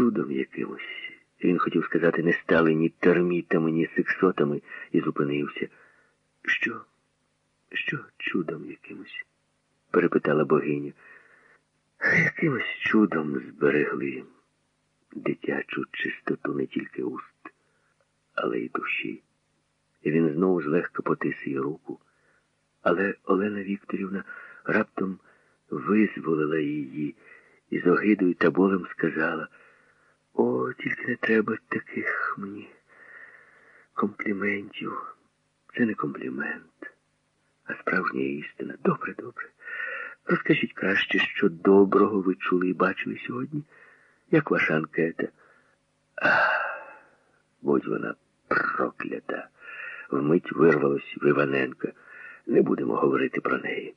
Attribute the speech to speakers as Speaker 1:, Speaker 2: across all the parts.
Speaker 1: чудом якимось. Він хотів сказати, не стали ні термітами, ні сексотами, і зупинився. Що? Що чудом якимось? перепитала богиня. Якимось чудом зберегли дитячу чистоту не тільки уст, але й душі. І він знову злегка потис її руку. Але Олена Вікторівна раптом визволила її і з огидою та болем сказала, о, тільки не треба таких мені компліментів. Це не комплімент, а справжня істина. Добре, добре. Розкажіть краще, що доброго ви чули і бачили сьогодні, як ваша анкета. Ах, будь вона проклята. Вмить вирвалось в Іваненка. Не будемо говорити про неї.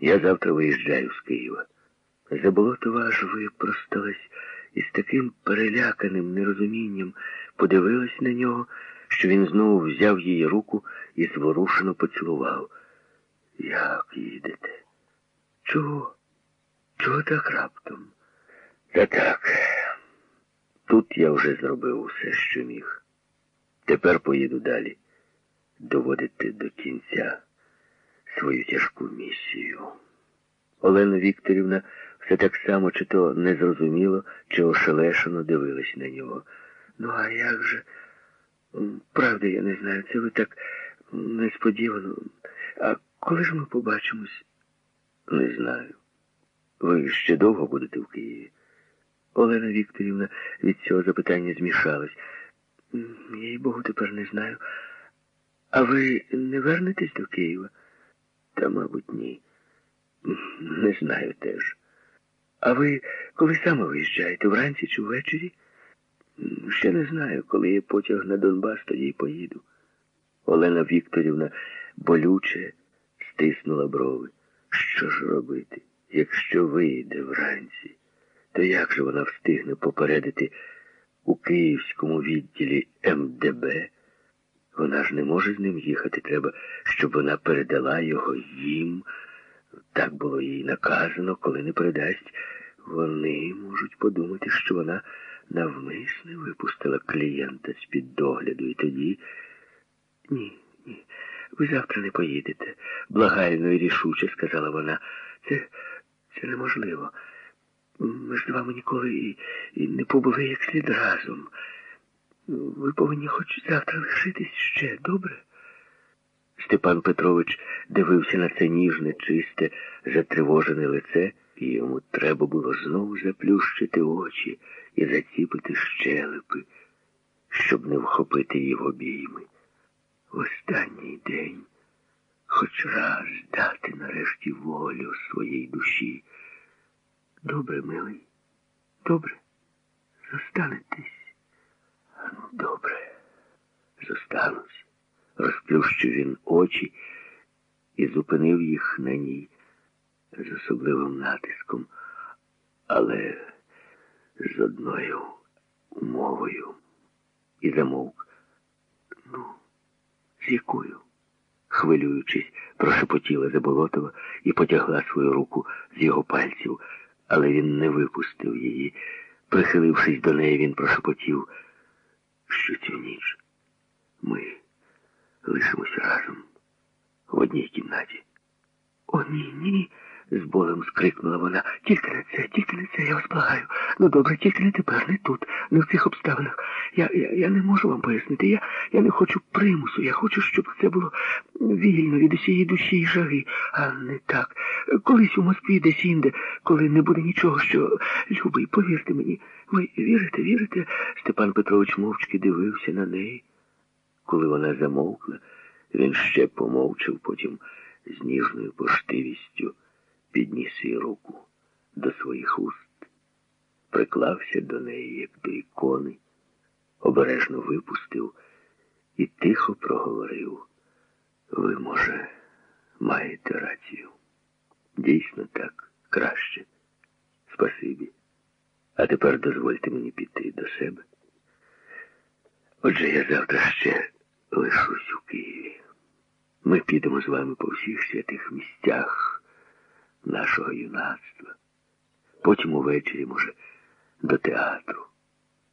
Speaker 1: Я завтра виїжджаю з Києва. Заболотова аж випросталась і з таким переляканим нерозумінням подивилась на нього, що він знову взяв її руку і зворушено поцілував. Як їдете? Чого? Чого так раптом? Та так. Тут я вже зробив усе, що міг. Тепер поїду далі доводити до кінця свою тяжку місію. Олена Вікторівна все так само, чи то незрозуміло, чи ошелешено дивилась на нього. Ну, а як же? Правда, я не знаю, це ви так несподівано. А коли ж ми побачимось? Не знаю. Ви ще довго будете в Києві? Олена Вікторівна від цього запитання змішалась. Їй Богу, тепер не знаю. А ви не вернетесь до Києва? Та, мабуть, ні. Не знаю теж. А ви коли саме виїжджаєте, вранці чи ввечері? Ще не знаю, коли є потяг на Донбас, тоді й поїду. Олена Вікторівна болюче стиснула брови. Що ж робити? Якщо вийде вранці, то як же вона встигне попередити у Київському відділі МДБ? Вона ж не може з ним їхати. Треба, щоб вона передала його їм. Так було їй наказано, коли не передасть. Вони можуть подумати, що вона навмисне випустила клієнта з-під догляду. І тоді. Ні, ні. Ви завтра не поїдете, благально і рішуче сказала вона. Це це неможливо. Ми ж з вами ніколи і, і не побули як слід разом. Ви повинні хоч завтра лишитись ще, добре? Степан Петрович дивився на це ніжне, чисте, затривожене лице, і йому треба було знову заплющити очі і заціпити щелепи, щоб не вхопити її в обійми. В останній день хоч раз дати нарешті волю своїй душі. Добре, милий, добре, зостанетесь. Добре, зостанусь. Розплющив він очі і зупинив їх на ній з особливим натиском, але з одною умовою і замовк. Ну, з якою? Хвилюючись, прошепотіла Заболотова і потягла свою руку з його пальців, але він не випустив її. Прихилившись до неї, він прошепотів що цю ніч ми лишимося разом в одній кімнаті. О, ні, ні, з болем скрикнула вона. Тільки не це, тільки не це, я вас благаю. Ну добре, тільки не тепер, не тут, не в цих обставинах. Я я, я не можу вам пояснити. Я я не хочу примусу. Я хочу, щоб це було вільно від усієї душі і жаги, а не так. Колись у Москві десь інде, коли не буде нічого, що любий, повірте мені. Ви вірите, вірите? Степан Петрович мовчки дивився на неї. Коли вона замовкла, він ще помовчав, потім з ніжною поштивістю підніс її руку до своїх уст, приклався до неї, як до ікони, обережно випустив і тихо проговорив. Ви, може, маєте рацію. Дійсно так, краще. Спасибі. А тепер дозвольте мені піти до себе. Отже, я завтра ще лишусь у Києві. Ми підемо з вами по всіх святих місцях нашого юнацтва. Потім увечері, може, до театру.